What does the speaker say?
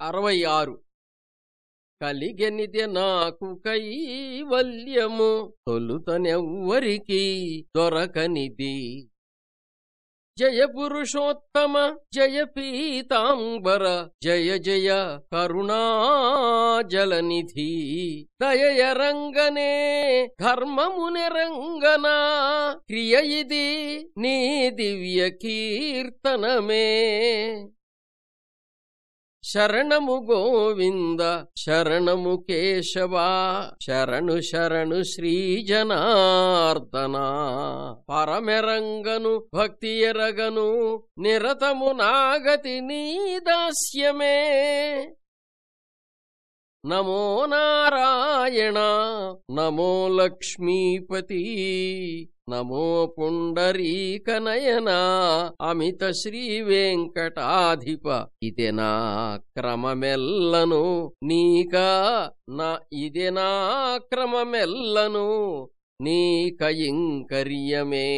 అరవై ఆరు. కలిగెనిదే నాకు కైవల్యము తొలుతనెవ్వరికి దొరకనిది. జయ పురుషోత్తమ జయ పీతాంబర జయ జయ కరుణాజలనిధి. దయరంగనే రంగనే రంగనా క్రియ ఇది నీ దివ్య కీర్తనమే. శరణము గోవింద శరణము కేశవా శరణు శరణు శ్రీజనార్దన పరమెరంగను భక్తి ఎరగను నిరతము నాగతి నీ దాస్యమే. నమో నారాయణ నమో లక్ష్మీపతి. నమో పుండరీకనయనా అమిత శ్రీ వెంకటాధిప. ఇదే నా క్రమమెల్లను? నీకా నా ఇదే నా క్రమమెల్లను? నీక ఇంకర్యమే